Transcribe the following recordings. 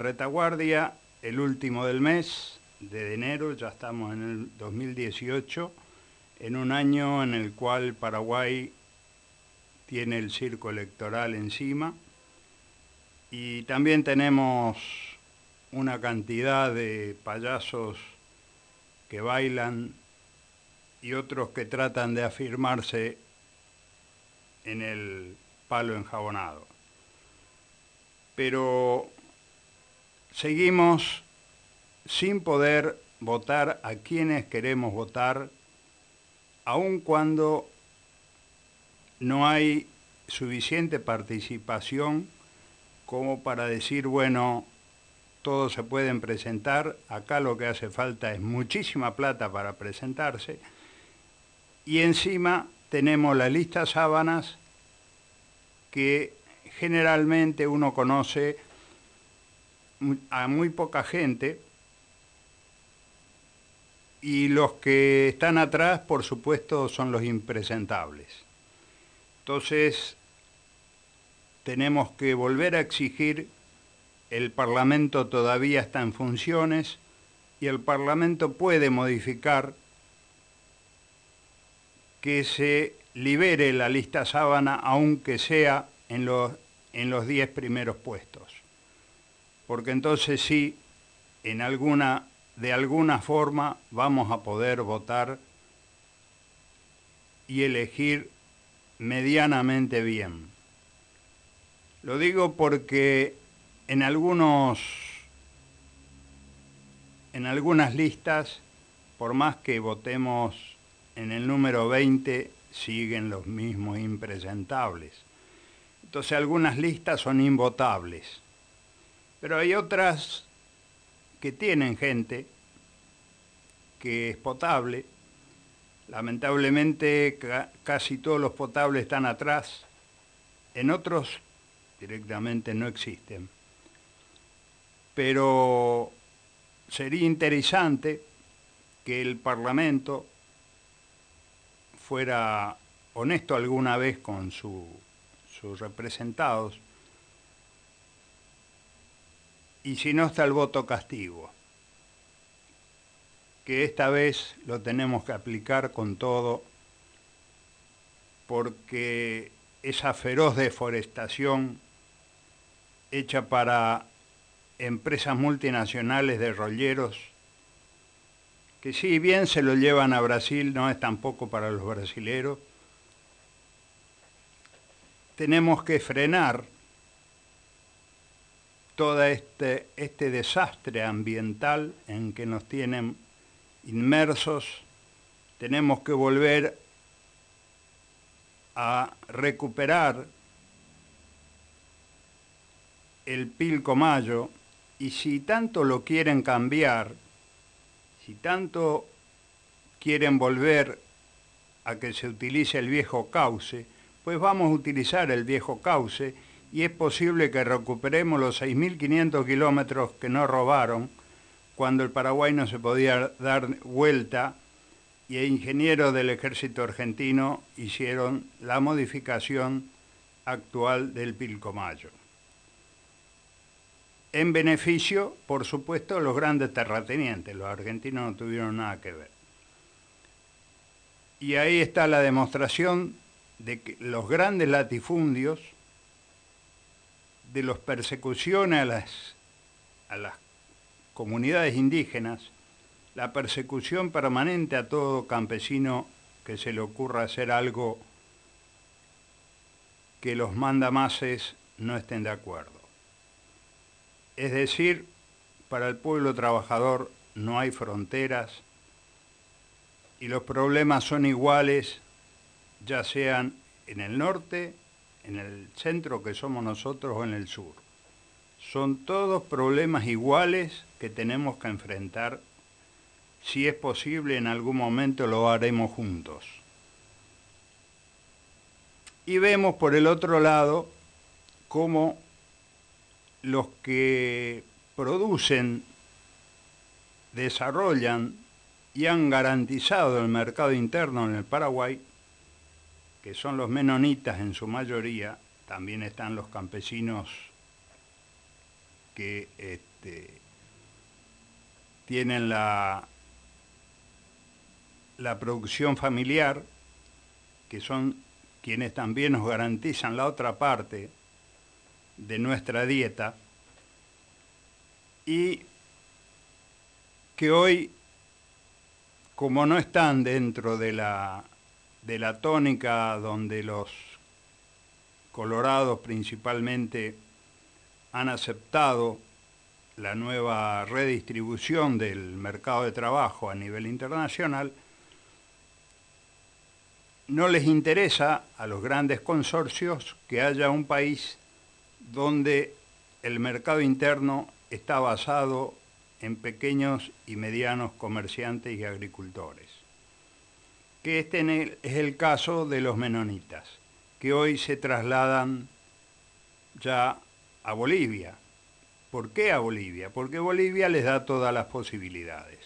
retaguardia, el último del mes de enero, ya estamos en el 2018, en un año en el cual Paraguay tiene el circo electoral encima y también tenemos una cantidad de payasos que bailan y otros que tratan de afirmarse en el palo enjabonado. Pero seguimos sin poder votar a quienes queremos votar, aun cuando no hay suficiente participación como para decir, bueno, todos se pueden presentar, acá lo que hace falta es muchísima plata para presentarse, y encima tenemos la lista sábanas que generalmente uno conoce a muy poca gente y los que están atrás, por supuesto, son los impresentables. Entonces, tenemos que volver a exigir, el Parlamento todavía está en funciones y el Parlamento puede modificar que se libere la lista sábana, aunque sea en los, en los 10 primeros puestos. Porque entonces sí, en alguna, de alguna forma vamos a poder votar y elegir medianamente bien. Lo digo porque en algunos en algunas listas, por más que votemos en el número 20, siguen los mismos impresentables. Entonces algunas listas son invotables. Pero hay otras que tienen gente que es potable. Lamentablemente casi todos los potables están atrás, en otros directamente no existen. Pero sería interesante que el Parlamento fuera honesto alguna vez con sus representados y si no está el voto castigo, que esta vez lo tenemos que aplicar con todo porque esa feroz deforestación hecha para empresas multinacionales de rolleros, que si bien se lo llevan a Brasil, no es tampoco para los brasileros, tenemos que frenar todo este, este desastre ambiental en que nos tienen inmersos, tenemos que volver a recuperar el Pilco Mayo. Y si tanto lo quieren cambiar, si tanto quieren volver a que se utilice el viejo cauce, pues vamos a utilizar el viejo cauce y es posible que recuperemos los 6.500 kilómetros que nos robaron cuando el Paraguay no se podía dar vuelta y ingenieros del ejército argentino hicieron la modificación actual del Pilcomayo. En beneficio, por supuesto, los grandes terratenientes. Los argentinos no tuvieron nada que ver. Y ahí está la demostración de que los grandes latifundios, de las persecuciones a las, a las comunidades indígenas, la persecución permanente a todo campesino que se le ocurra hacer algo que los mandamases no estén de acuerdo. Es decir, para el pueblo trabajador no hay fronteras y los problemas son iguales, ya sean en el norte, en el centro que somos nosotros o en el sur. Son todos problemas iguales que tenemos que enfrentar. Si es posible, en algún momento lo haremos juntos. Y vemos por el otro lado cómo los que producen, desarrollan y han garantizado el mercado interno en el Paraguay, que son los menonitas en su mayoría, también están los campesinos que este, tienen la, la producción familiar, que son quienes también nos garantizan la otra parte de nuestra dieta, y que hoy, como no están dentro de la, de la tónica donde los colorados principalmente han aceptado la nueva redistribución del mercado de trabajo a nivel internacional, no les interesa a los grandes consorcios que haya un país donde el mercado interno está basado en pequeños y medianos comerciantes y agricultores. Que este es el caso de los menonitas, que hoy se trasladan ya a Bolivia. ¿Por qué a Bolivia? Porque Bolivia les da todas las posibilidades.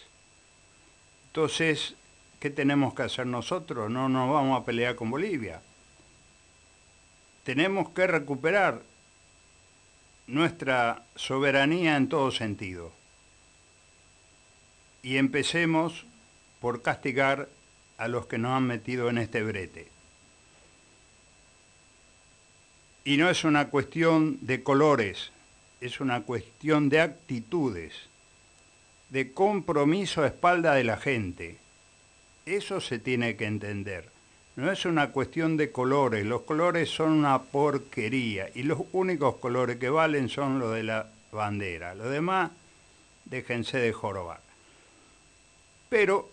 Entonces, ¿qué tenemos que hacer nosotros? No nos vamos a pelear con Bolivia. Tenemos que recuperar nuestra soberanía en todo sentido. Y empecemos por castigar a los que nos han metido en este brete. Y no es una cuestión de colores, es una cuestión de actitudes, de compromiso a espalda de la gente. Eso se tiene que entender. No es una cuestión de colores, los colores son una porquería y los únicos colores que valen son los de la bandera. Los demás, déjense de jorobar. Pero,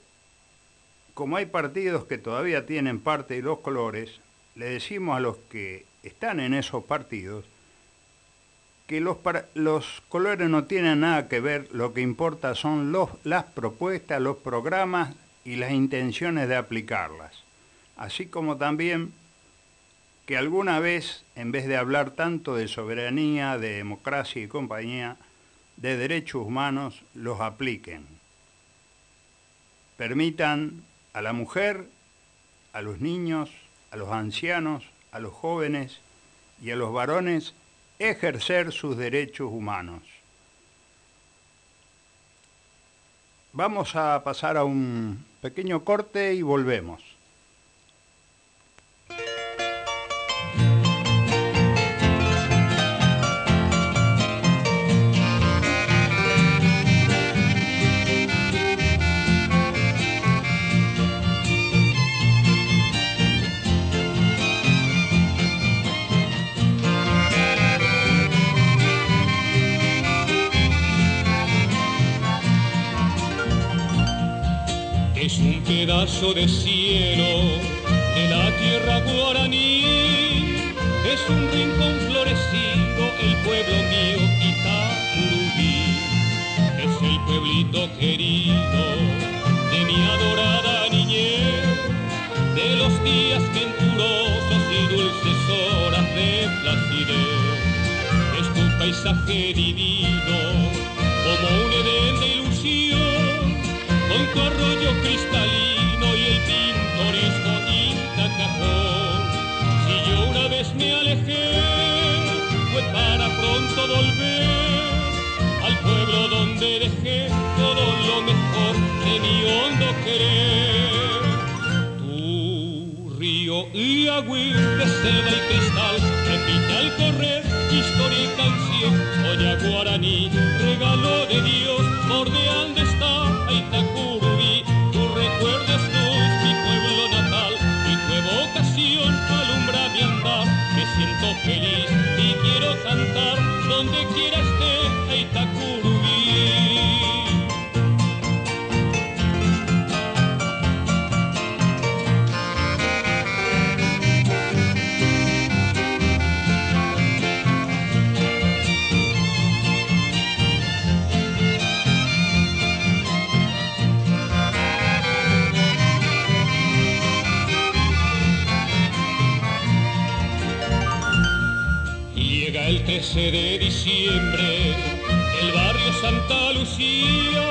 como hay partidos que todavía tienen parte de los colores, le decimos a los que están en esos partidos que los, los colores no tienen nada que ver, lo que importa son los, las propuestas, los programas y las intenciones de aplicarlas, así como también que alguna vez, en vez de hablar tanto de soberanía, de democracia y compañía, de derechos humanos, los apliquen. Permitan a la mujer, a los niños, a los ancianos, a los jóvenes y a los varones ejercer sus derechos humanos. Vamos a pasar a un pequeño corte y volvemos. Pedazo de cielo de la tierra guaraní. Es un rincón florecido, el pueblo mío, Itacurubí. Es el pueblito querido de mi adorada niñez, de los días venturosos y dulces horas de placidez. Es tu paisaje divino, como un edén de ilusión, con tu arroyo cristalino me alejé fue para pronto volver al pueblo donde dejé todo lo mejor de mi hondo querer. Tu río y agüita de selva y cristal repite al correr historia y canción, soya guaraní, regalo de Dios, bordeando está Itacurubí, donde quiera esté Itacurubí. 13 de diciembre, el barrio Santa Lucía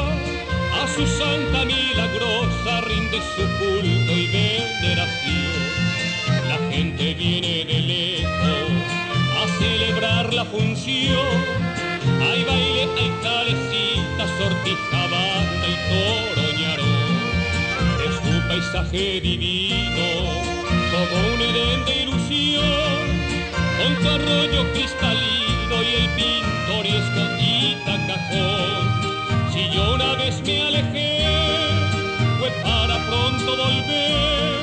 a su santa milagrosa rinde su culto y veneración. La gente viene de lejos a celebrar la función. Hay baile, hay calecita, sortija, banda y toroñarón. Es tu paisaje divino, como un edén de ilusión con tu arroyo cristalino pintoresco Itacajón. Si yo una vez me alejé, fue para pronto volver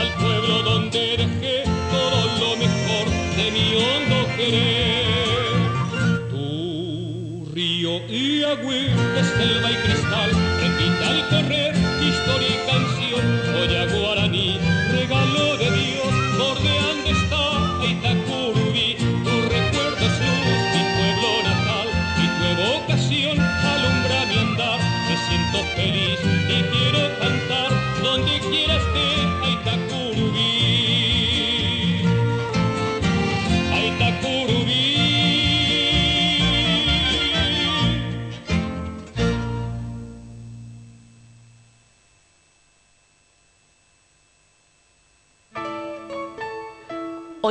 al pueblo donde dejé todo lo mejor de mi hondo querer. Tu río y agua de selva y cristal, repita al correr historia y canción, a guaraní,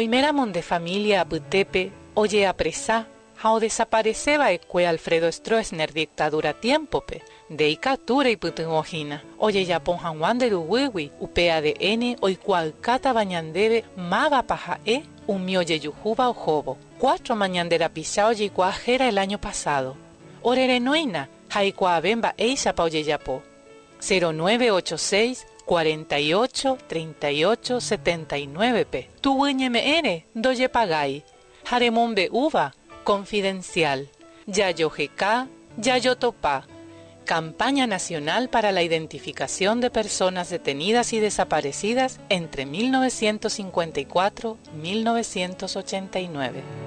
Oimeramon de familia Butepe, oye apresá, hao desapareceba ecue Alfredo Stroessner dictadura tiempope, de icatura y putunojina, oye yapon Juan de Uwiwi, upea de n, cual cata bañandebe, maga paja e, un mioye yujuba o jobo, cuatro mañandera pisao y cuajera el año pasado. Orere noina, haikua bemba eisa pa oye yapo. 0986 48 38 79 p. Tu mn doye pagay. Jaremombe uva confidencial. Yayo GK, Yayo Topa. Campaña Nacional para la Identificación de Personas Detenidas y Desaparecidas entre 1954-1989.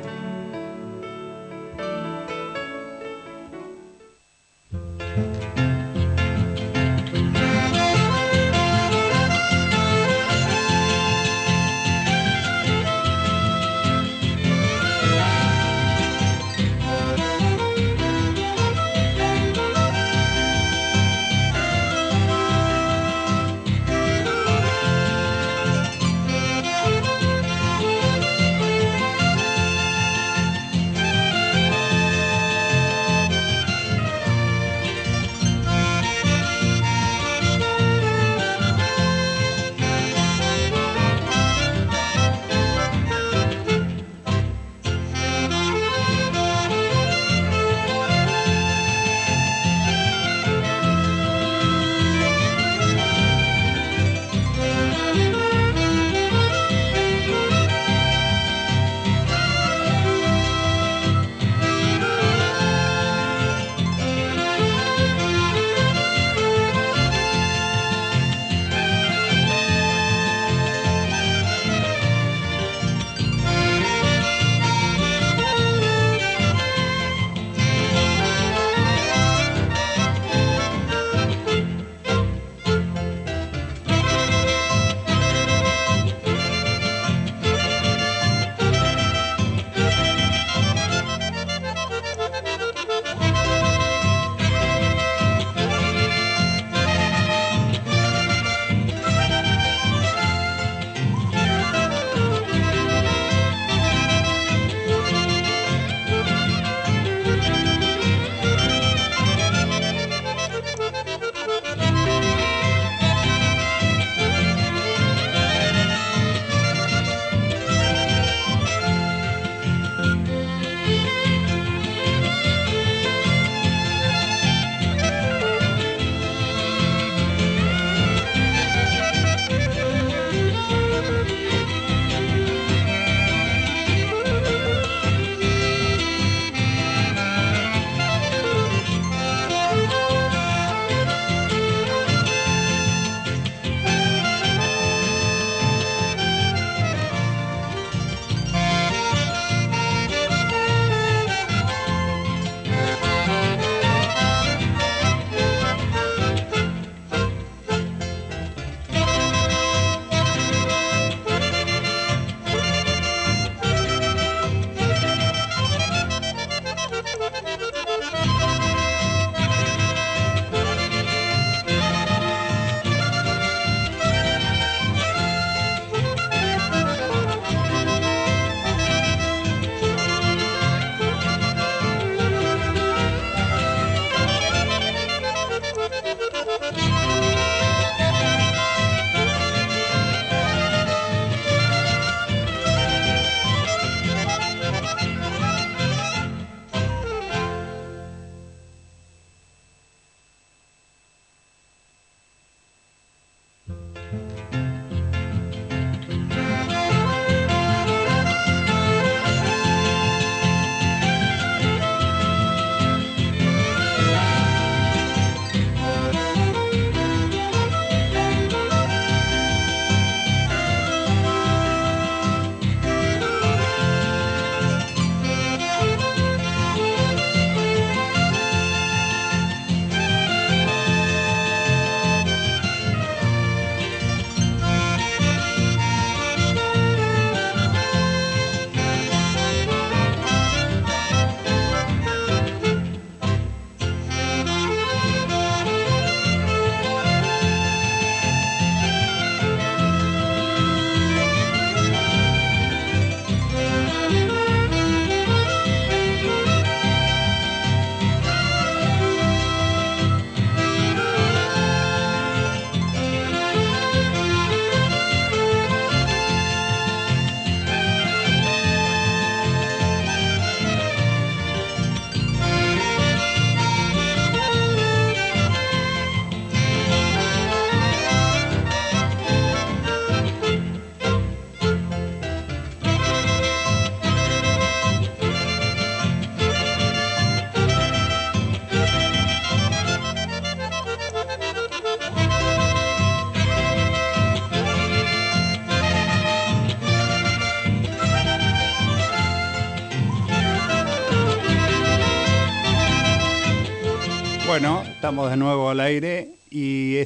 Estamos de nuevo al aire y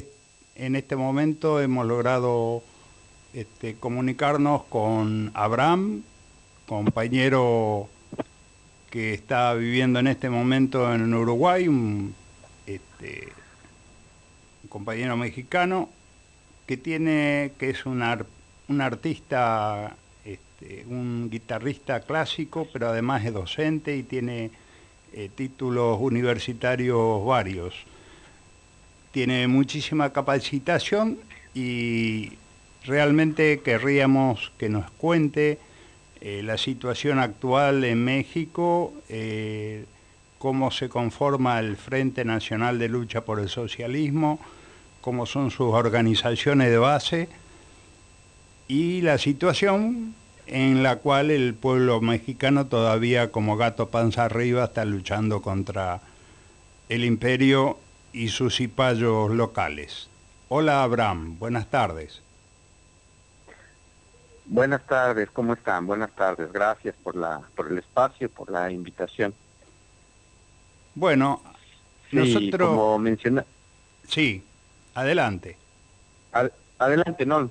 en este momento hemos logrado este, comunicarnos con Abraham, compañero que está viviendo en este momento en Uruguay, un, este, compañero mexicano que tiene, que es un, un artista, este, un guitarrista clásico, pero además es docente y tiene eh, títulos universitarios varios. Tiene muchísima capacitación y realmente querríamos que nos cuente eh, la situación actual en México, eh, cómo se conforma el Frente Nacional de Lucha por el Socialismo, cómo son sus organizaciones de base y la situación en la cual el pueblo mexicano todavía como gato panza arriba está luchando contra el imperio y sus cipayos locales. Hola Abraham, buenas tardes. Buenas tardes, ¿cómo están? Buenas tardes, gracias por la por el espacio, por la invitación. Bueno, nosotros como menciona Sí, adelante. adelante, no.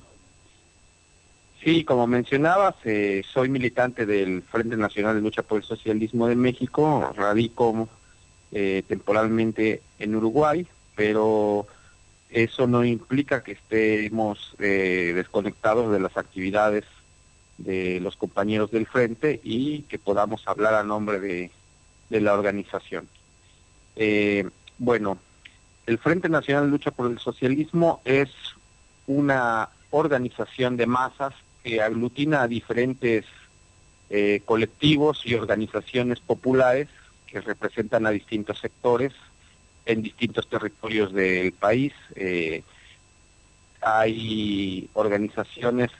Sí, como mencionabas, eh, soy militante del Frente Nacional de Lucha por el Socialismo de México, radico eh, temporalmente en Uruguay, pero eso no implica que estemos eh, desconectados de las actividades de los compañeros del Frente y que podamos hablar a nombre de, de la organización. bueno, el Frente Nacional de Lucha por el Socialismo es una organización de masas que aglutina a diferentes eh, colectivos y organizaciones populares que representan a distintos sectores en distintos territorios del país. Eh, hay organizaciones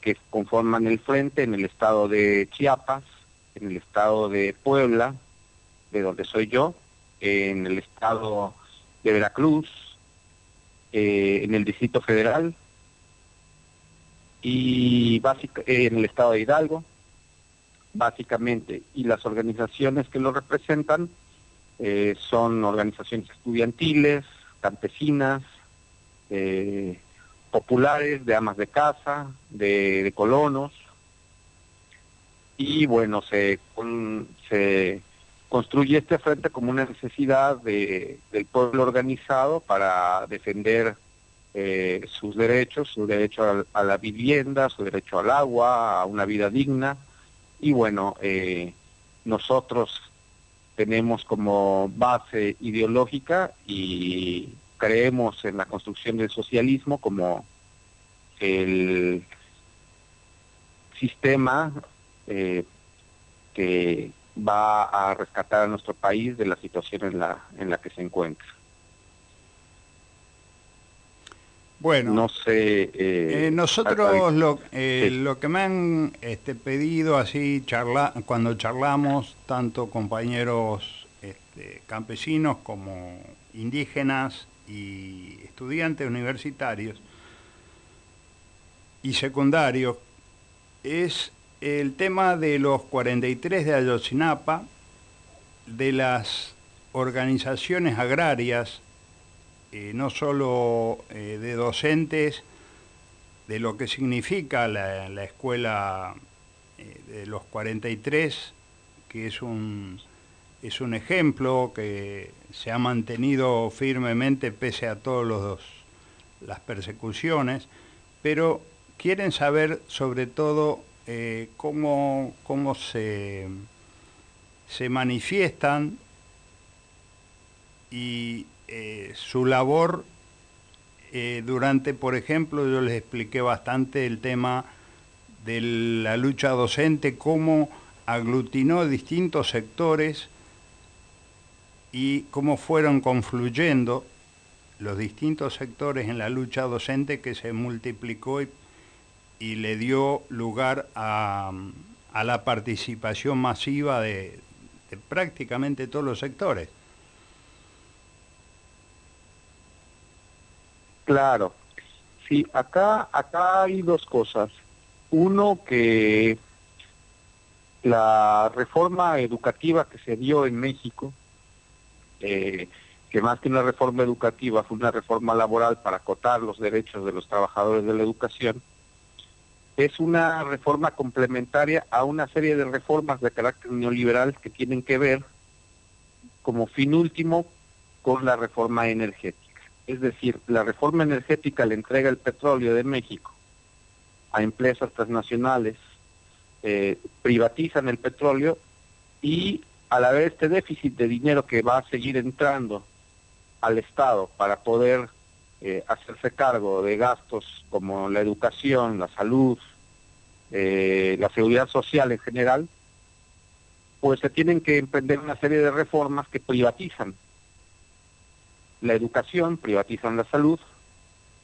que conforman el frente en el estado de Chiapas, en el estado de Puebla, de donde soy yo, en el estado de Veracruz, eh, en el Distrito Federal, y básica, en el estado de Hidalgo, básicamente, y las organizaciones que lo representan eh, son organizaciones estudiantiles, campesinas, eh, populares, de amas de casa, de, colonos, y bueno, se, se construye este frente como una necesidad de, del pueblo organizado para defender eh, sus derechos, su derecho a, la vivienda, su derecho al agua, a una vida digna. Y bueno, eh, nosotros tenemos como base ideológica y creemos en la construcción del socialismo como el sistema eh, que va a rescatar a nuestro país de la situación en la, en la que se encuentra. Bueno, no sé. Eh, eh, nosotros lo, eh, lo que me han este, pedido así charla, cuando charlamos, tanto compañeros este, campesinos como indígenas y estudiantes universitarios y secundarios, es el tema de los 43 de Ayotzinapa, de las organizaciones agrarias eh, no solo eh, de docentes, de lo que significa la, escuela eh, de los 43, que es un, es un ejemplo que se ha mantenido firmemente pese a todas las persecuciones, pero quieren saber sobre todo cómo, cómo se, se manifiestan y eh, su labor eh, durante, por ejemplo, yo les expliqué bastante el tema de la lucha docente, cómo aglutinó distintos sectores y cómo fueron confluyendo los distintos sectores en la lucha docente que se multiplicó y, le dio lugar a, la participación masiva de prácticamente todos los sectores. Claro, sí, acá, acá hay dos cosas. Uno, que la reforma educativa que se dio en México, eh, que más que una reforma educativa fue una reforma laboral para acotar los derechos de los trabajadores de la educación, es una reforma complementaria a una serie de reformas de carácter neoliberal que tienen que ver como fin último con la reforma energética. Es decir, la reforma energética le entrega el petróleo de México a empresas transnacionales, eh, privatizan el petróleo y al haber este déficit de dinero que va a seguir entrando al Estado para poder eh, hacerse cargo de gastos como la educación, la salud, eh, la seguridad social en general, pues se tienen que emprender una serie de reformas que privatizan la educación, privatizan la salud,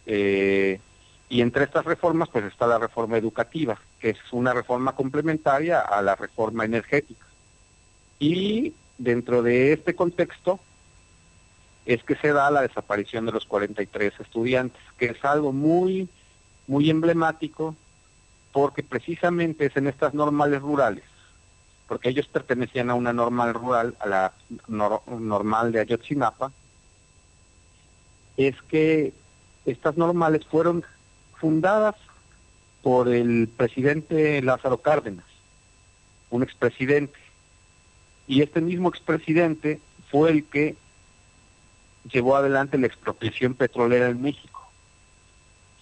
eh, y entre estas reformas pues está la reforma educativa, que es una reforma complementaria a la reforma energética. Y dentro de este contexto, es que se da la desaparición de los 43 estudiantes, que es algo muy, muy emblemático, porque precisamente es en estas normales rurales, porque ellos pertenecían a una normal rural, a la normal de Ayotzinapa, es que estas normales fueron fundadas por el presidente Lázaro Cárdenas, un expresidente. Y este mismo expresidente fue el que llevó adelante la expropiación petrolera en México.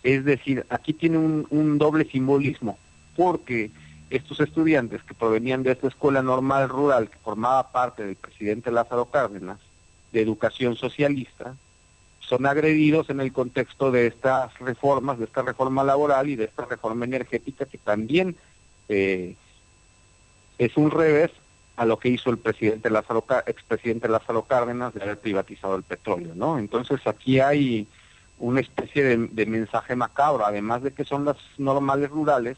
Es decir, aquí tiene un, doble simbolismo, porque estos estudiantes que provenían de esta escuela normal rural que formaba parte del presidente Lázaro Cárdenas, de educación socialista, son agredidos en el contexto de estas reformas, de esta reforma laboral y de esta reforma energética que también eh, es un revés a lo que hizo el presidente Lázaro, expresidente Lázaro Cárdenas de haber privatizado el petróleo, ¿no? Entonces aquí hay una especie de, mensaje macabro, además de que son las normales rurales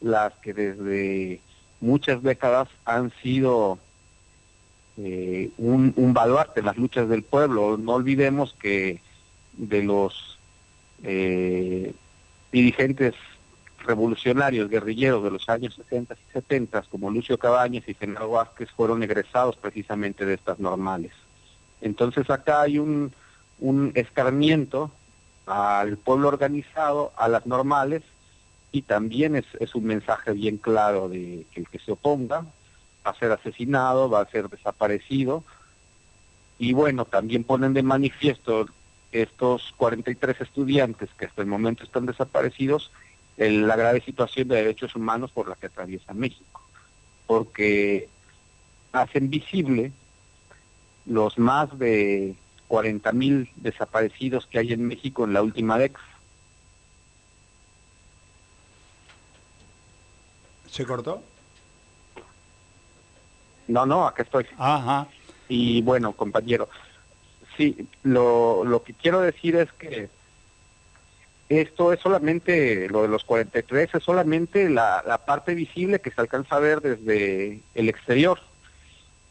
las que desde muchas décadas han sido eh, un, baluarte en las luchas del pueblo. No olvidemos que de los eh, dirigentes revolucionarios, guerrilleros de los años 60 y 70, como Lucio Cabañas y Genaro Vázquez, fueron egresados precisamente de estas normales. Entonces acá hay un, escarmiento al pueblo organizado, a las normales, y también es, es un mensaje bien claro de que el que se oponga a ser asesinado, va a ser desaparecido, y bueno, también ponen de manifiesto estos 43 estudiantes que hasta el momento están desaparecidos, la grave situación de derechos humanos por la que atraviesa México, porque hacen visible los más de 40 mil desaparecidos que hay en México en la última década. ¿Se cortó? No, no, acá estoy. Ajá. Y bueno, compañero, sí, lo, lo que quiero decir es que esto es solamente, lo de los 43 es solamente la, la parte visible que se alcanza a ver desde el exterior,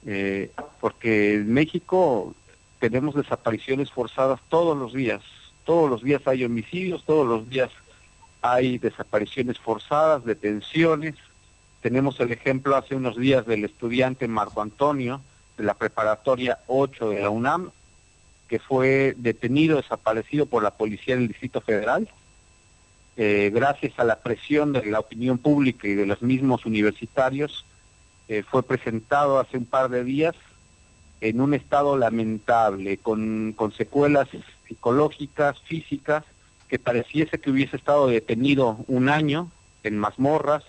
eh, porque en México tenemos desapariciones forzadas todos los días, todos los días hay homicidios, todos los días hay desapariciones forzadas, detenciones, tenemos el ejemplo hace unos días del estudiante Marco Antonio de la preparatoria 8 de la UNAM, que fue detenido, desaparecido por la policía del Distrito Federal, eh, gracias a la presión de la opinión pública y de los mismos universitarios, eh, fue presentado hace un par de días en un estado lamentable, con, con secuelas psicológicas, físicas, que pareciese que hubiese estado detenido un año en mazmorras,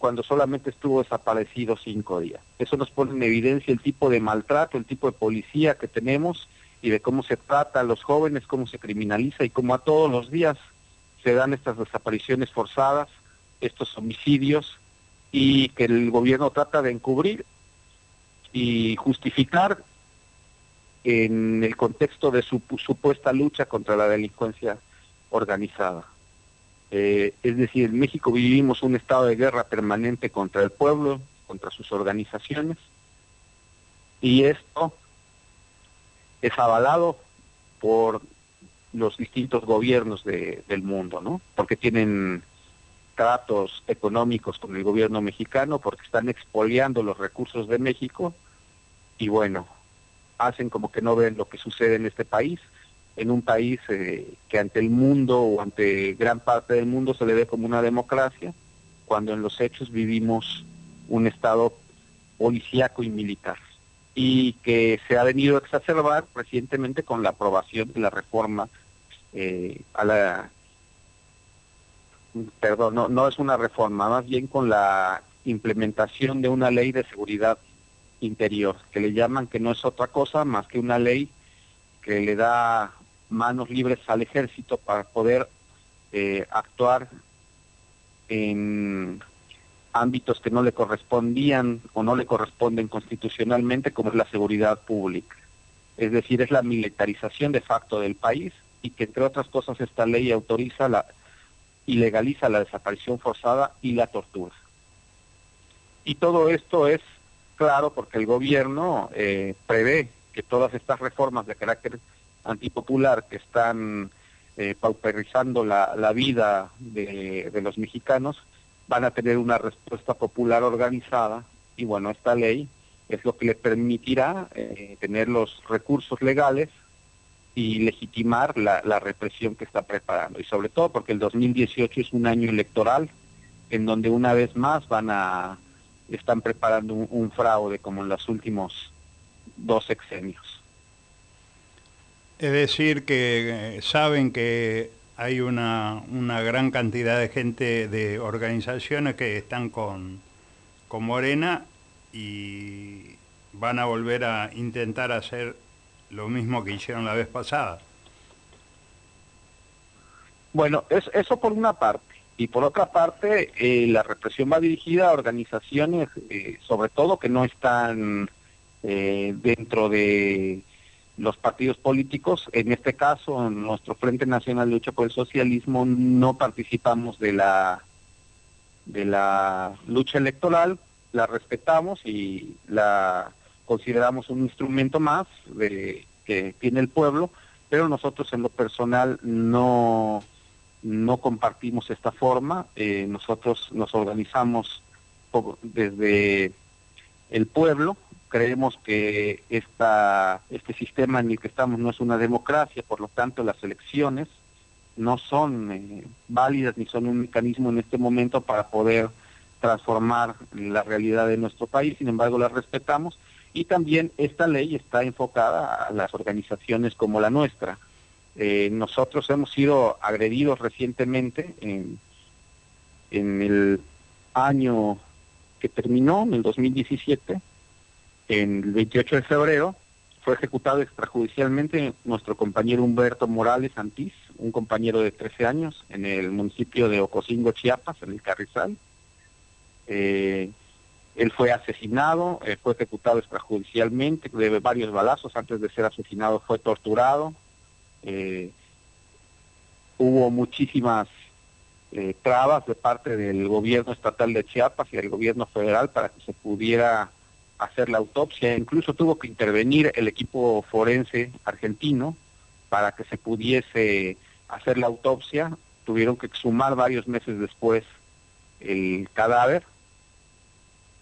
cuando solamente estuvo desaparecido cinco días. Eso nos pone en evidencia el tipo de maltrato, el tipo de policía que tenemos y de cómo se trata a los jóvenes, cómo se criminaliza y cómo a todos los días se dan estas desapariciones forzadas, estos homicidios y que el gobierno trata de encubrir y justificar en el contexto de su supuesta lucha contra la delincuencia organizada. Eh, es decir, en México vivimos un estado de guerra permanente contra el pueblo, contra sus organizaciones, y esto es avalado por los distintos gobiernos del mundo, ¿no? Porque tienen tratos económicos con el gobierno mexicano, porque están expoliando los recursos de México, y bueno, hacen como que no ven lo que sucede en este país, en un país eh, que ante el mundo o ante gran parte del mundo se le ve como una democracia, cuando en los hechos vivimos un Estado policíaco y militar. Y que se ha venido a exacerbar recientemente con la aprobación de la reforma eh, a la perdón no, no es una reforma más bien con la implementación de una ley de seguridad interior que le llaman que no es otra cosa más que una ley que le da manos libres al ejército para poder eh, actuar en ámbitos que no le correspondían o no le corresponden constitucionalmente, como es la seguridad pública. Es decir, es la militarización de facto del país y que, entre otras cosas, esta ley autoriza la, y legaliza la desaparición forzada y la tortura. Y todo esto es claro porque el gobierno eh, prevé que todas estas reformas de carácter antipopular que están eh, pauperizando la, la vida de, de los mexicanos van a tener una respuesta popular organizada y bueno, esta ley es lo que le permitirá eh, tener los recursos legales y legitimar la, la, represión que está preparando. Y sobre todo porque el 2018 es un año electoral en donde una vez más van a, están preparando un, un fraude como en los últimos dos sexenios. Es decir, que eh, saben que hay una, una gran cantidad de gente, de organizaciones que están con, con Morena y van a volver a intentar hacer lo mismo que hicieron la vez pasada. Bueno, es, eso por una parte. Y por otra parte, eh, la represión va dirigida a organizaciones, eh, sobre todo que no están dentro de los partidos políticos, en este caso, en nuestro Frente Nacional de Lucha por el Socialismo, no participamos de la, de la lucha electoral, la respetamos y la consideramos un instrumento más de, que tiene el pueblo, pero nosotros en lo personal no, no compartimos esta forma, eh, nosotros nos organizamos desde el pueblo, creemos que esta, este sistema en el que estamos no es una democracia, por lo tanto las elecciones no son eh, válidas ni son un mecanismo en este momento para poder transformar la realidad de nuestro país, sin embargo las respetamos y también esta ley está enfocada a las organizaciones como la nuestra. Eh, nosotros hemos sido agredidos recientemente en, en el año que terminó, en el 2017, en el 28 de febrero fue ejecutado extrajudicialmente nuestro compañero Humberto Morales Antís, un compañero de 13 años, en el municipio de Ocosingo, Chiapas, en el Carrizal. Eh, él fue asesinado, eh, fue ejecutado extrajudicialmente, de varios balazos, antes de ser asesinado fue torturado. Eh, hubo muchísimas trabas de parte del gobierno estatal de Chiapas y del gobierno federal para que se pudiera hacer la autopsia, incluso tuvo que intervenir el equipo forense argentino para que se pudiese hacer la autopsia, tuvieron que exhumar varios meses después el cadáver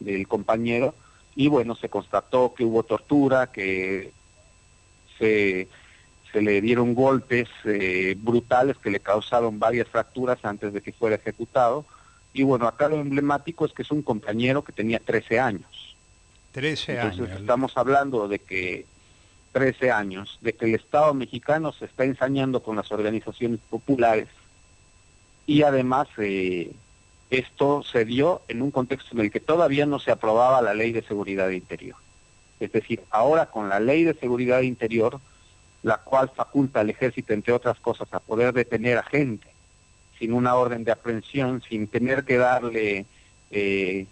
del compañero. Y bueno, se constató que hubo tortura, que se, le dieron golpes eh, brutales que le causaron varias fracturas antes de que fuera ejecutado. Y bueno, acá lo emblemático es que es un compañero que tenía 13 años 13 Entonces estamos hablando de que 13 años, de que el Estado mexicano se está ensañando con las organizaciones populares y además eh, esto se dio en un contexto en el que todavía no se aprobaba la ley de seguridad interior. Es decir, ahora con la ley de seguridad interior, la cual faculta al ejército, entre otras cosas, a poder detener a gente sin una orden de aprehensión, sin tener que darle eh,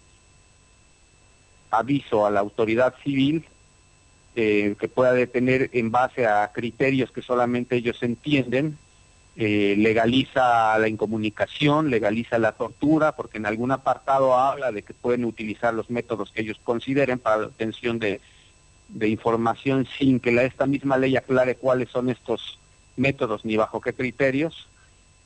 aviso a la autoridad civil eh, que pueda detener en base a criterios que solamente ellos entienden, eh, legaliza la incomunicación, legaliza la tortura, porque en algún apartado habla de que pueden utilizar los métodos que ellos consideren para la obtención de, de información sin que esta misma ley aclare cuáles son estos métodos ni bajo qué criterios.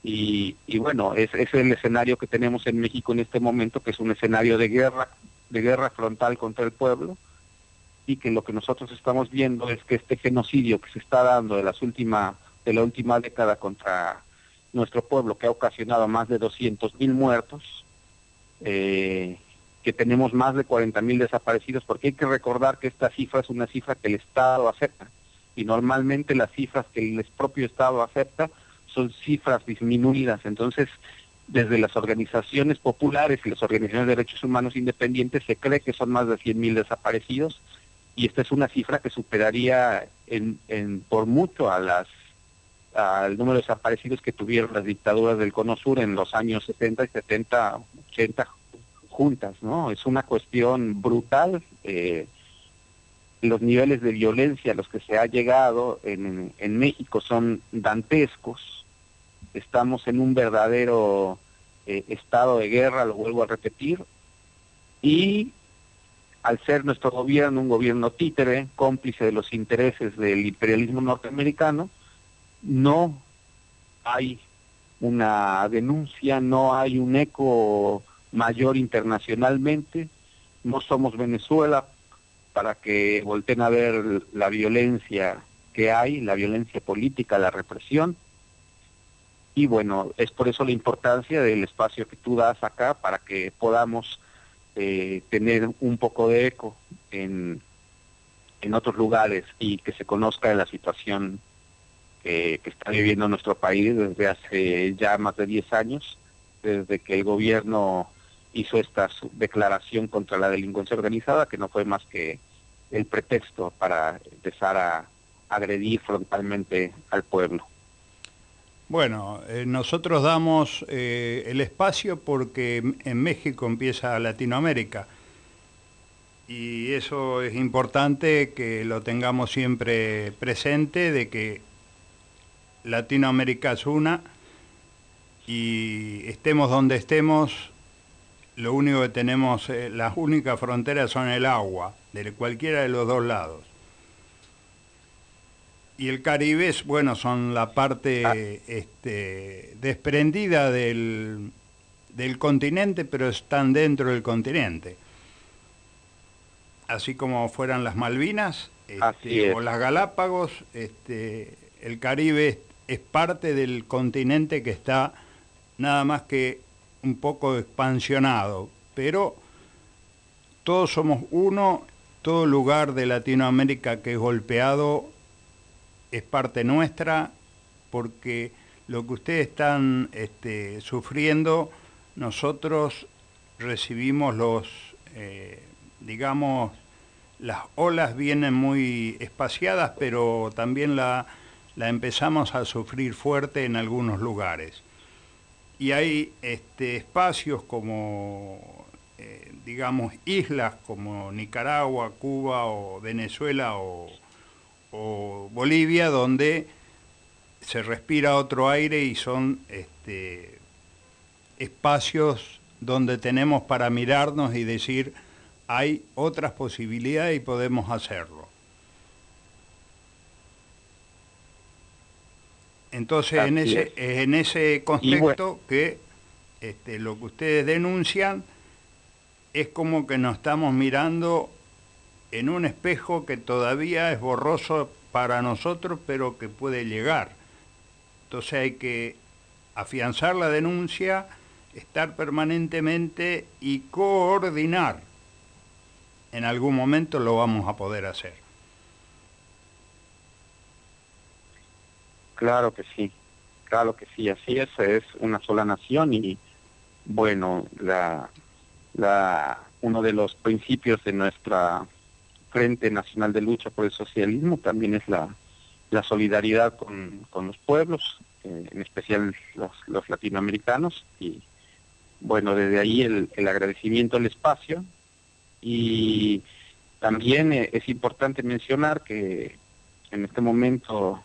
Y, y bueno, es, es el escenario que tenemos en México en este momento, que es un escenario de guerra de guerra frontal contra el pueblo. y que lo que nosotros estamos viendo es que este genocidio que se está dando de las últimas de la última década contra nuestro pueblo que ha ocasionado más de 200 mil muertos eh, que tenemos más de 40 mil desaparecidos porque hay que recordar que esta cifra es una cifra que el Estado acepta y normalmente las cifras que el propio Estado acepta son cifras disminuidas entonces desde las organizaciones populares y las organizaciones de derechos humanos independientes se cree que son más de 100.000 desaparecidos y esta es una cifra que superaría en, por mucho a las al número de desaparecidos que tuvieron las dictaduras del Cono Sur en los años 70 y 70, 80 juntas, ¿no? Es una cuestión brutal. Eh, los niveles de violencia a los que se ha llegado en México son dantescos estamos en un verdadero eh, estado de guerra, lo vuelvo a repetir, y al ser nuestro gobierno un gobierno títere, cómplice de los intereses del imperialismo norteamericano, no hay una denuncia, no hay un eco mayor internacionalmente, no somos Venezuela para que volteen a ver la violencia que hay, la violencia política, la represión, y bueno, es por eso la importancia del espacio que tú das acá para que podamos eh, tener un poco de eco en, en otros lugares y que se conozca la situación que está viviendo nuestro país desde hace ya más de 10 años, desde que el gobierno hizo esta declaración contra la delincuencia organizada, que no fue más que el pretexto para empezar a agredir frontalmente al pueblo. Bueno, eh, nosotros damos eh, el espacio porque en México empieza Latinoamérica. Y eso es importante que lo tengamos siempre presente de que Latinoamérica es una y estemos donde estemos, lo único que tenemos, eh, las únicas fronteras son el agua, de cualquiera de los dos lados y el Caribe, bueno, son la parte ah. este, desprendida del, del continente, pero están dentro del continente. Así como fueran las Malvinas este, o las Galápagos, este, el Caribe es parte del continente que está nada más que un poco expansionado, pero todos somos uno, todo lugar de Latinoamérica que es golpeado es parte nuestra porque lo que ustedes están este, sufriendo, nosotros recibimos los, eh, digamos, las olas vienen muy espaciadas, pero también la, la empezamos a sufrir fuerte en algunos lugares. Y hay este, espacios como, eh, digamos, islas como Nicaragua, Cuba o Venezuela o, o Bolivia, donde se respira otro aire y son este, espacios donde tenemos para mirarnos y decir, hay otras posibilidades y podemos hacerlo. Entonces, en ese, en ese contexto que este, lo que ustedes denuncian es como que nos estamos mirando en un espejo que todavía es borroso para nosotros, pero que puede llegar. Entonces hay que afianzar la denuncia, estar permanentemente y coordinar. En algún momento lo vamos a poder hacer. Claro que sí, claro que sí, así es, es una sola nación y bueno, la, la, uno de los principios de nuestra Frente Nacional de Lucha por el Socialismo también es la, la solidaridad con, con, los pueblos, eh, en especial los, los, latinoamericanos, y bueno, desde ahí el, el agradecimiento al espacio. Y también eh, es importante mencionar que en este momento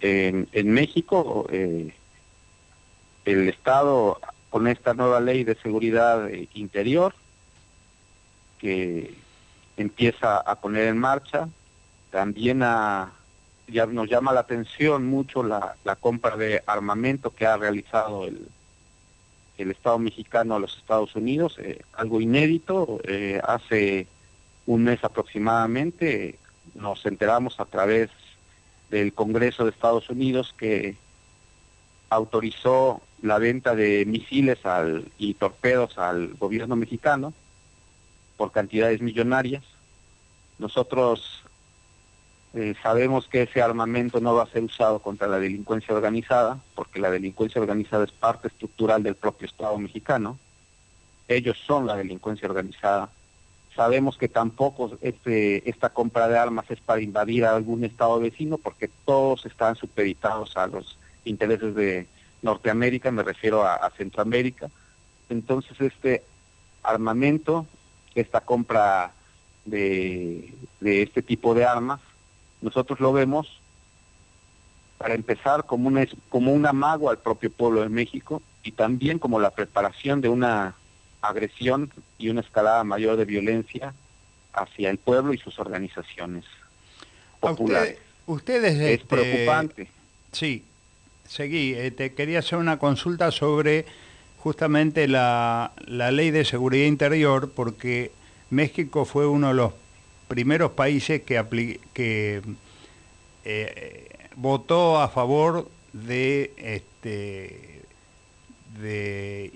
en, en México eh, el Estado con esta nueva ley de seguridad interior que empieza a poner en marcha. También ya nos llama la atención mucho la, compra de armamento que ha realizado el, el Estado mexicano a los Estados Unidos, eh, algo inédito. Eh, hace un mes aproximadamente nos enteramos a través del Congreso de Estados Unidos que autorizó la venta de misiles al, y torpedos al gobierno mexicano por cantidades millonarias. Nosotros eh, sabemos que ese armamento no va a ser usado contra la delincuencia organizada, porque la delincuencia organizada es parte estructural del propio Estado mexicano. Ellos son la delincuencia organizada. Sabemos que tampoco este, esta compra de armas es para invadir a algún Estado vecino, porque todos están supeditados a los intereses de Norteamérica, me refiero a, Centroamérica. Entonces este armamento, esta compra de, este tipo de armas, nosotros lo vemos para empezar como una, como un amago al propio pueblo de México y también como la preparación de una agresión y una escalada mayor de violencia hacia el pueblo y sus organizaciones populares. ustedes, es este, preocupante. Sí, seguí. Eh, te quería hacer una consulta sobre justamente la, ley de seguridad interior, porque México fue uno de los primeros países que, que eh, votó a favor de, este,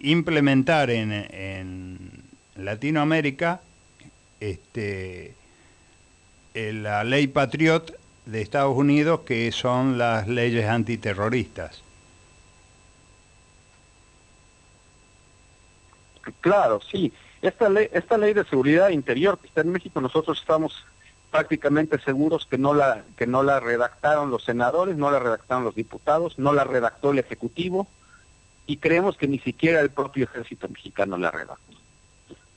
implementar en, Latinoamérica este, la ley Patriot de Estados Unidos, que son las leyes antiterroristas. Claro, sí. Esta ley, esta ley de seguridad interior que está en México, nosotros estamos prácticamente seguros que no la que no la redactaron los senadores, no la redactaron los diputados, no la redactó el ejecutivo y creemos que ni siquiera el propio ejército mexicano la redactó.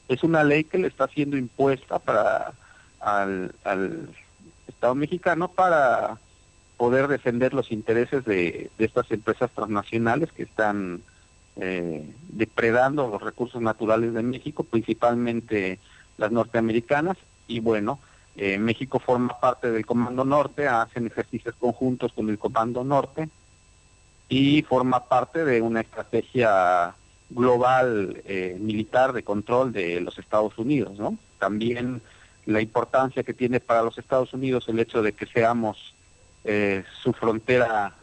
Es una ley que le está siendo impuesta para al, al Estado mexicano para poder defender los intereses de, estas empresas transnacionales que están eh, depredando los recursos naturales de México, principalmente las norteamericanas, y bueno, eh, México forma parte del Comando Norte, hacen ejercicios conjuntos con el Comando Norte y forma parte de una estrategia global eh, militar de control de los Estados Unidos, ¿no? También la importancia que tiene para los Estados Unidos el hecho de que seamos eh, su frontera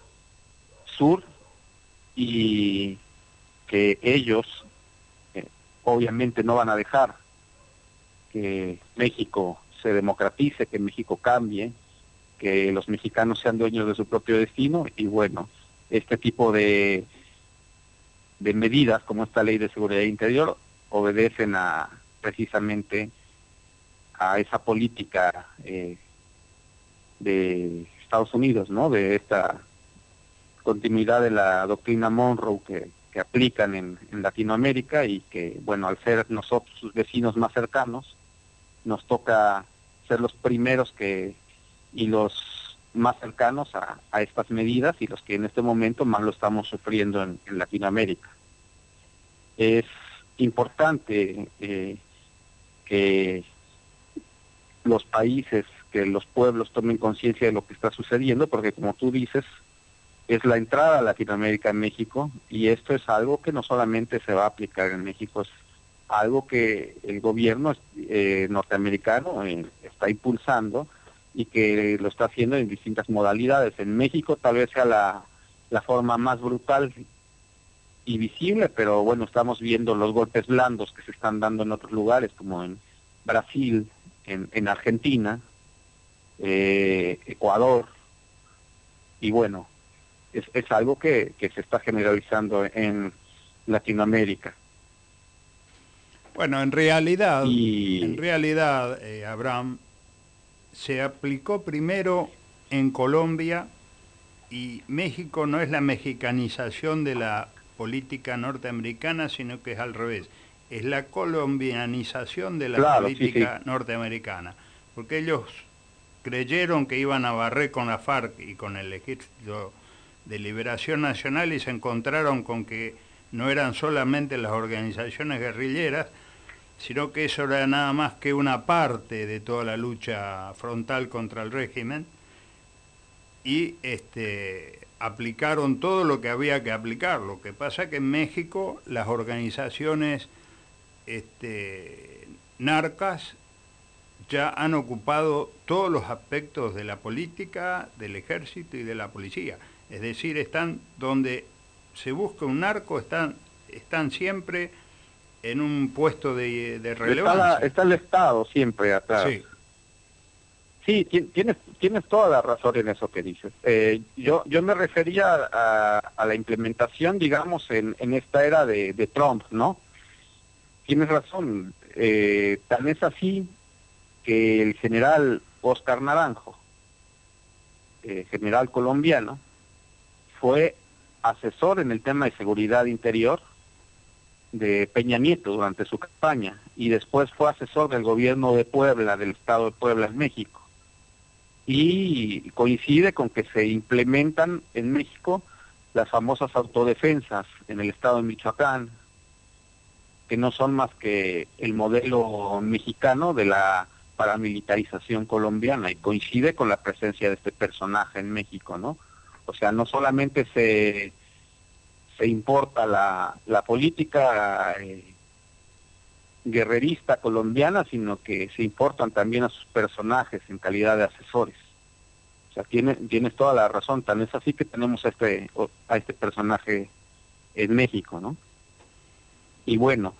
sur y que ellos eh, obviamente no van a dejar que México se democratice, que México cambie, que los mexicanos sean dueños de su propio destino y bueno, este tipo de, de medidas como esta ley de seguridad interior obedecen a precisamente a esa política eh, de Estados Unidos, ¿no? De esta continuidad de la doctrina Monroe que, aplican en, en, Latinoamérica y que, bueno, al ser nosotros sus vecinos más cercanos, nos toca ser los primeros que y los más cercanos a, estas medidas y los que en este momento más lo estamos sufriendo en, en Latinoamérica. Es importante eh, que los países, que los pueblos tomen conciencia de lo que está sucediendo, porque como tú dices, es la entrada a Latinoamérica en México y esto es algo que no solamente se va a aplicar en México, es algo que el gobierno eh, norteamericano eh, está impulsando y que lo está haciendo en distintas modalidades. En México tal vez sea la, la forma más brutal y visible, pero bueno, estamos viendo los golpes blandos que se están dando en otros lugares, como en Brasil, en, Argentina, eh, Ecuador, y bueno, es, es algo que, que, se está generalizando en Latinoamérica. Bueno, en realidad, en realidad, eh, Abraham, se aplicó primero en Colombia y México no es la mexicanización de la política norteamericana, sino que es al revés. Es la colombianización de la política norteamericana, porque ellos creyeron que iban a barrer con la FARC y con el Ejército de Liberación Nacional y se encontraron con que no eran solamente las organizaciones guerrilleras, sino que eso era nada más que una parte de toda la lucha frontal contra el régimen y este, aplicaron todo lo que había que aplicar. Lo que pasa que en México las organizaciones este, narcas ya han ocupado todos los aspectos de la política, del ejército y de la policía. Es decir, están donde se busca un narco, están, están siempre en un puesto de, relevancia. Está, el Estado siempre atrás. Sí. Sí, tienes, tienes toda la razón en eso que dices. Eh, yo, yo me refería a, la implementación, digamos, en, en esta era de, Trump, ¿no? Tienes razón. Eh, tan es así que el general Oscar Naranjo, eh, general colombiano, fue asesor en el tema de seguridad interior de Peña Nieto durante su campaña y después fue asesor del gobierno de Puebla, del estado de Puebla en México y coincide con que se implementan en México las famosas autodefensas en el estado de Michoacán, que no son más que el modelo mexicano de la paramilitarización colombiana y coincide con la presencia de este personaje en México, ¿no? O sea, no solamente se, se importa la, la política eh, guerrerista colombiana, sino que se importan también a sus personajes en calidad de asesores. O sea, tiene, tienes toda la razón, tan es así que tenemos a este, a este personaje en México, ¿no? Y bueno,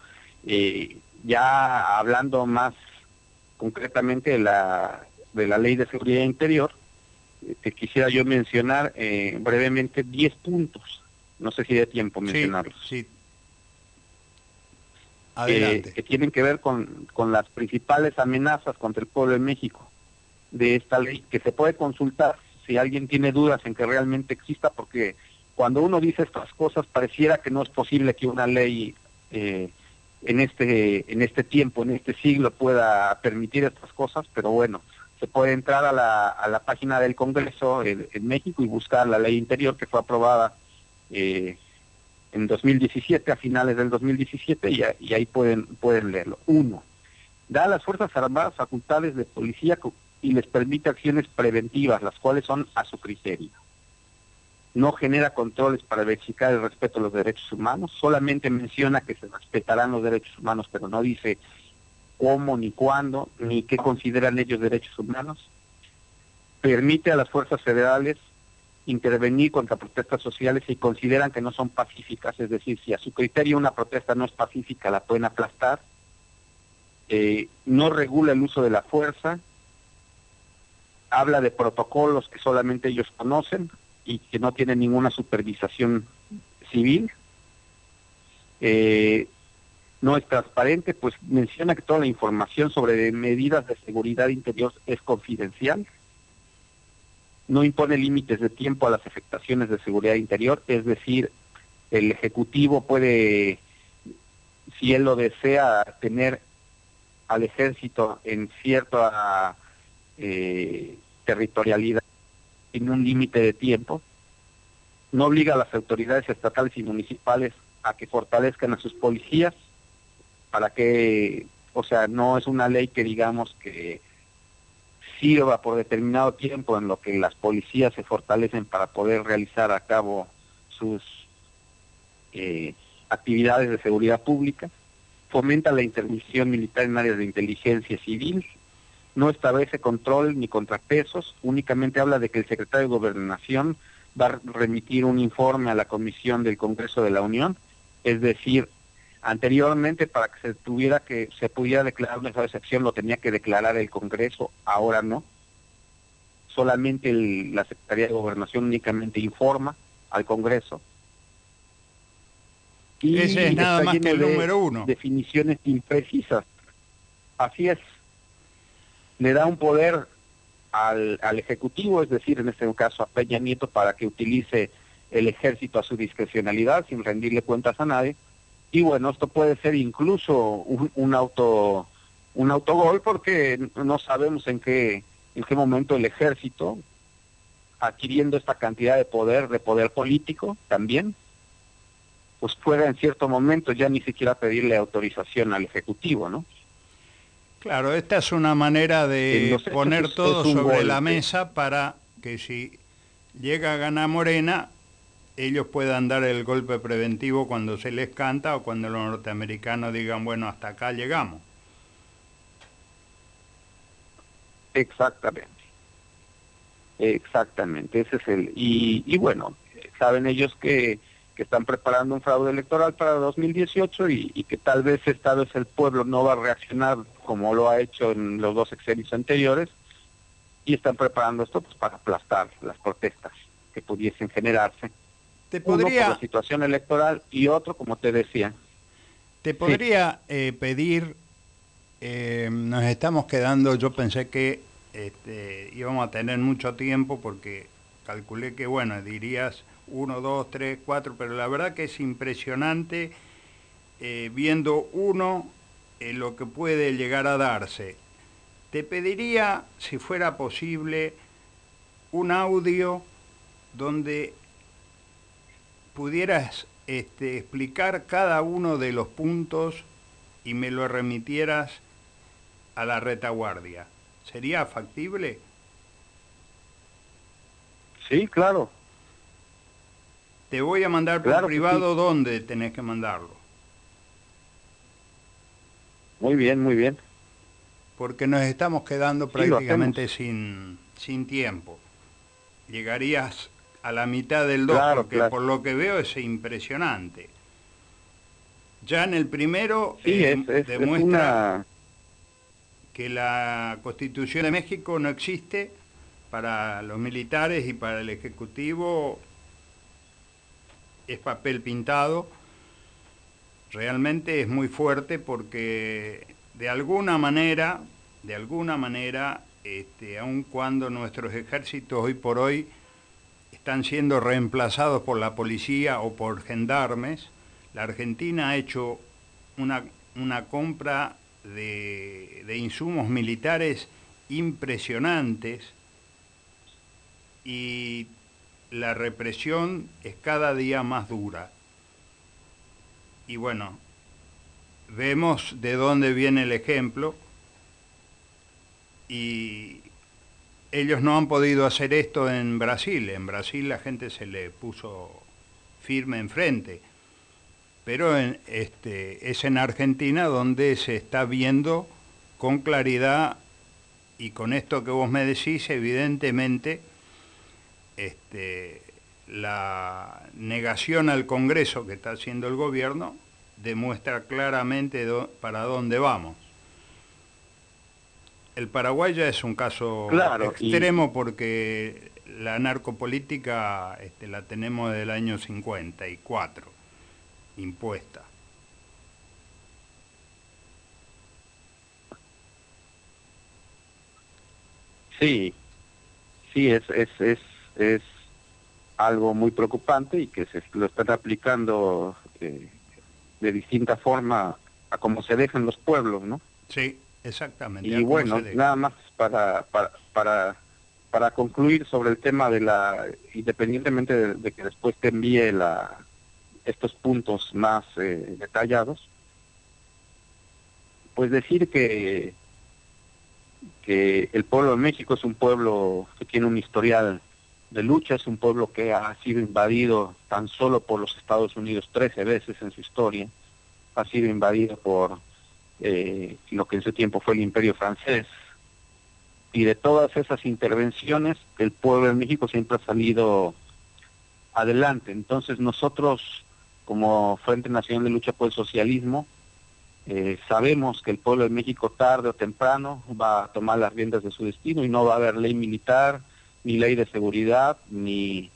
eh, ya hablando más concretamente de la, de la Ley de Seguridad Interior, te quisiera yo mencionar eh, brevemente 10 puntos. No sé si de tiempo mencionarlos. Sí, que tienen que ver con, con las principales amenazas contra el pueblo de México de esta ley, que se puede consultar si alguien tiene dudas en que realmente exista, porque cuando uno dice estas cosas pareciera que no es posible que una ley eh, en este en este tiempo, en este siglo pueda permitir estas cosas, pero bueno, se puede entrar a la, a la página del Congreso en, México y buscar la ley interior que fue aprobada eh, en 2017, a finales del 2017, y, y, ahí pueden, pueden leerlo. Uno, da a las Fuerzas Armadas facultades de policía y les permite acciones preventivas, las cuales son a su criterio. No genera controles para verificar el respeto a los derechos humanos, solamente menciona que se respetarán los derechos humanos, pero no dice cómo, ni cuándo, ni qué consideran ellos derechos humanos. Permite a las fuerzas federales intervenir contra protestas sociales si consideran que no son pacíficas, es decir, si a su criterio una protesta no es pacífica, la pueden aplastar. Eh, no regula el uso de la fuerza, habla de protocolos que solamente ellos conocen y que no tienen ninguna supervisación civil. Eh, no es transparente, pues menciona que toda la información sobre medidas de seguridad interior es confidencial no impone límites de tiempo a las afectaciones de seguridad interior, es decir, el Ejecutivo puede, si él lo desea, tener al ejército en cierta eh, territorialidad en un límite de tiempo, no obliga a las autoridades estatales y municipales a que fortalezcan a sus policías para que, o sea, no es una ley que digamos que sirva por determinado tiempo en lo que las policías se fortalecen para poder realizar a cabo sus eh, actividades de seguridad pública, fomenta la intervención militar en áreas de inteligencia civil, no establece control ni contrapesos, únicamente habla de que el secretario de Gobernación va a remitir un informe a la Comisión del Congreso de la Unión, es decir, Anteriormente, para que se tuviera que se pudiera declarar una excepción, lo tenía que declarar el Congreso, ahora no. Solamente la Secretaría de Gobernación únicamente informa al Congreso. Y Ese es nada más que el número uno. Definiciones imprecisas. Así es. Le da un poder al, al Ejecutivo, es decir, en este caso a Peña Nieto, para que utilice el ejército a su discrecionalidad sin rendirle cuentas a nadie y bueno, esto puede ser incluso un, auto un autogol porque no sabemos en qué en qué momento el ejército adquiriendo esta cantidad de poder, de poder político también, pues pueda en cierto momento ya ni siquiera pedirle autorización al Ejecutivo, ¿no? Claro, esta es una manera de poner todo sobre la mesa para que si llega a ganar Morena, ellos puedan dar el golpe preventivo cuando se les canta o cuando los norteamericanos digan, bueno, hasta acá llegamos. Exactamente. Exactamente, ese es el... Y, bueno, saben ellos que, que, están preparando un fraude electoral para 2018 y, y, que tal vez esta vez el pueblo no va a reaccionar como lo ha hecho en los dos exenios anteriores y están preparando esto pues, para aplastar las protestas que pudiesen generarse. Te podría... Uno por la situación electoral y otro, como te decía. Te podría sí. eh, pedir, eh, nos estamos quedando, yo pensé que este, íbamos a tener mucho tiempo porque calculé que, bueno, dirías uno, dos, tres, cuatro, pero la verdad que es impresionante eh, viendo uno lo que puede llegar a darse. Te pediría, si fuera posible, un audio donde pudieras este, explicar cada uno de los puntos y me lo remitieras a la retaguardia. ¿Sería factible? Sí, claro. Te voy a mandar por Claro privado sí. dónde tenés que mandarlo. Muy bien, muy bien. Porque nos estamos quedando Sí, prácticamente sin, sin tiempo. Llegarías a la mitad del 2, Claro, porque claro. por lo que veo es impresionante. Ya en el primero Sí, eh, es, es- es demuestra una... que la Constitución de México no existe para los militares y para el Ejecutivo es papel pintado. Realmente es muy fuerte porque de alguna manera, de alguna manera, este, aun cuando nuestros ejércitos hoy por hoy están siendo reemplazados por la policía o por gendarmes, la Argentina ha hecho una, una compra de, de insumos militares impresionantes y la represión es cada día más dura. Y bueno, vemos de dónde viene el ejemplo y ellos no han podido hacer esto en Brasil. En Brasil la gente se le puso firme enfrente. Pero en, este, es en Argentina donde se está viendo con claridad y con esto que vos me decís, evidentemente, este, la negación al Congreso que está haciendo el gobierno demuestra claramente para dónde vamos. El Paraguay ya es un caso Claro, y- extremo porque la narcopolítica este, la tenemos desde el año 54, impuesta. Sí, sí, es, es, es, es algo muy preocupante y que se lo están aplicando eh, de distinta forma a como se dejan los pueblos, ¿no? Sí, exactamente. Y bueno, nada más para, para, para, para concluir sobre el tema de la, independientemente de, de que después te envíe la, estos puntos más eh, detallados, pues decir que, que el pueblo de México es un pueblo que tiene un historial de lucha, es un pueblo que ha sido invadido tan solo por los Estados Unidos 13 veces en su historia, ha sido invadido por eh, lo que en su tiempo fue el imperio francés, y de todas esas intervenciones el pueblo de México siempre ha salido adelante. Entonces nosotros, como Frente Nacional de Lucha por el Socialismo, eh, sabemos que el pueblo de México tarde o temprano va a tomar las riendas de su destino y no va a haber ley militar, ni ley de seguridad, ni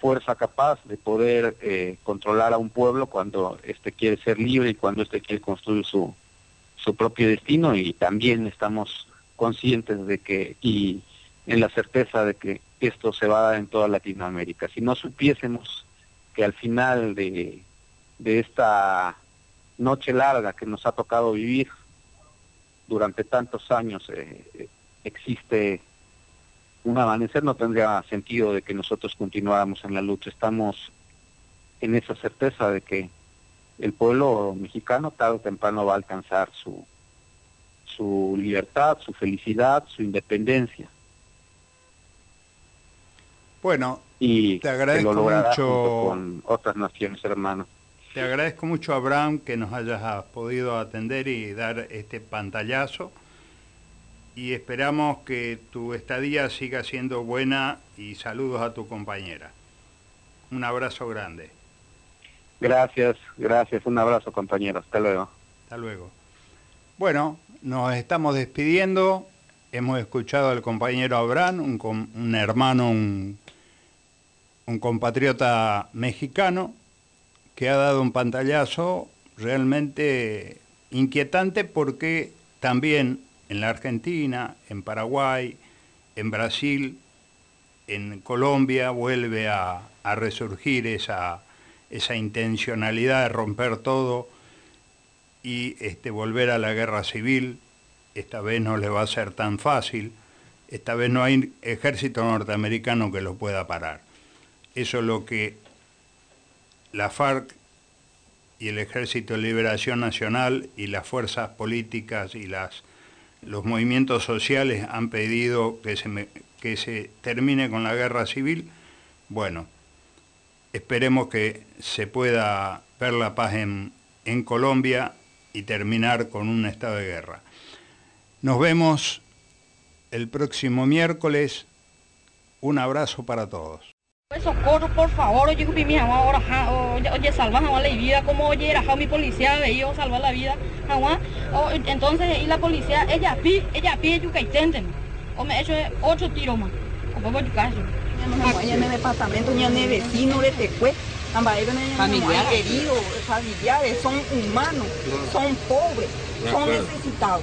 fuerza capaz de poder eh, controlar a un pueblo cuando éste quiere ser libre y cuando éste quiere construir su, su propio destino y también estamos conscientes de que y en la certeza de que esto se va a dar en toda Latinoamérica. Si no supiésemos que al final de, de esta noche larga que nos ha tocado vivir durante tantos años eh, existe un amanecer, no tendría sentido de que nosotros continuáramos en la lucha. Estamos en esa certeza de que el pueblo mexicano tarde o temprano va a alcanzar su, su libertad, su felicidad, su independencia. Bueno, Y Te agradezco lo mucho. con otras naciones hermanas. te agradezco mucho, Abraham, que nos hayas podido atender y dar este pantallazo. y esperamos que tu estadía siga siendo buena y saludos a tu compañera. Un abrazo grande. Gracias, gracias. Un abrazo, compañero. Hasta luego. Hasta luego. Bueno, nos estamos despidiendo. Hemos escuchado al compañero Abraham, un, hermano, un, un compatriota mexicano, que ha dado un pantallazo realmente inquietante porque también en la Argentina, en Paraguay, en Brasil, en Colombia vuelve a, resurgir esa, esa, intencionalidad de romper todo y este, volver a la guerra civil. Esta vez no le va a ser tan fácil, esta vez no hay ejército norteamericano que lo pueda parar. Eso es lo que la FARC y el Ejército de Liberación Nacional y las fuerzas políticas y las, los movimientos sociales han pedido que se, que se termine con la guerra civil. Bueno, esperemos que se pueda ver la paz en, en Colombia y terminar con un estado de guerra. Nos vemos el próximo miércoles. Un abrazo para todos. Socorro, por favor, oye, mi ahora, oye, salva la vida, como oye, era mi policía, veía salvar la vida, entonces, y la policía, ella pi, ella pi, yo que intenten, o me he hecho ocho tiros más, como en el departamento, ni en vecino de Tecue, familiares. heridos, familiares, son humanos, son pobres, son necesitados.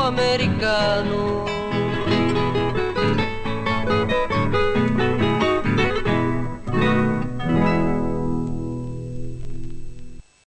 americano.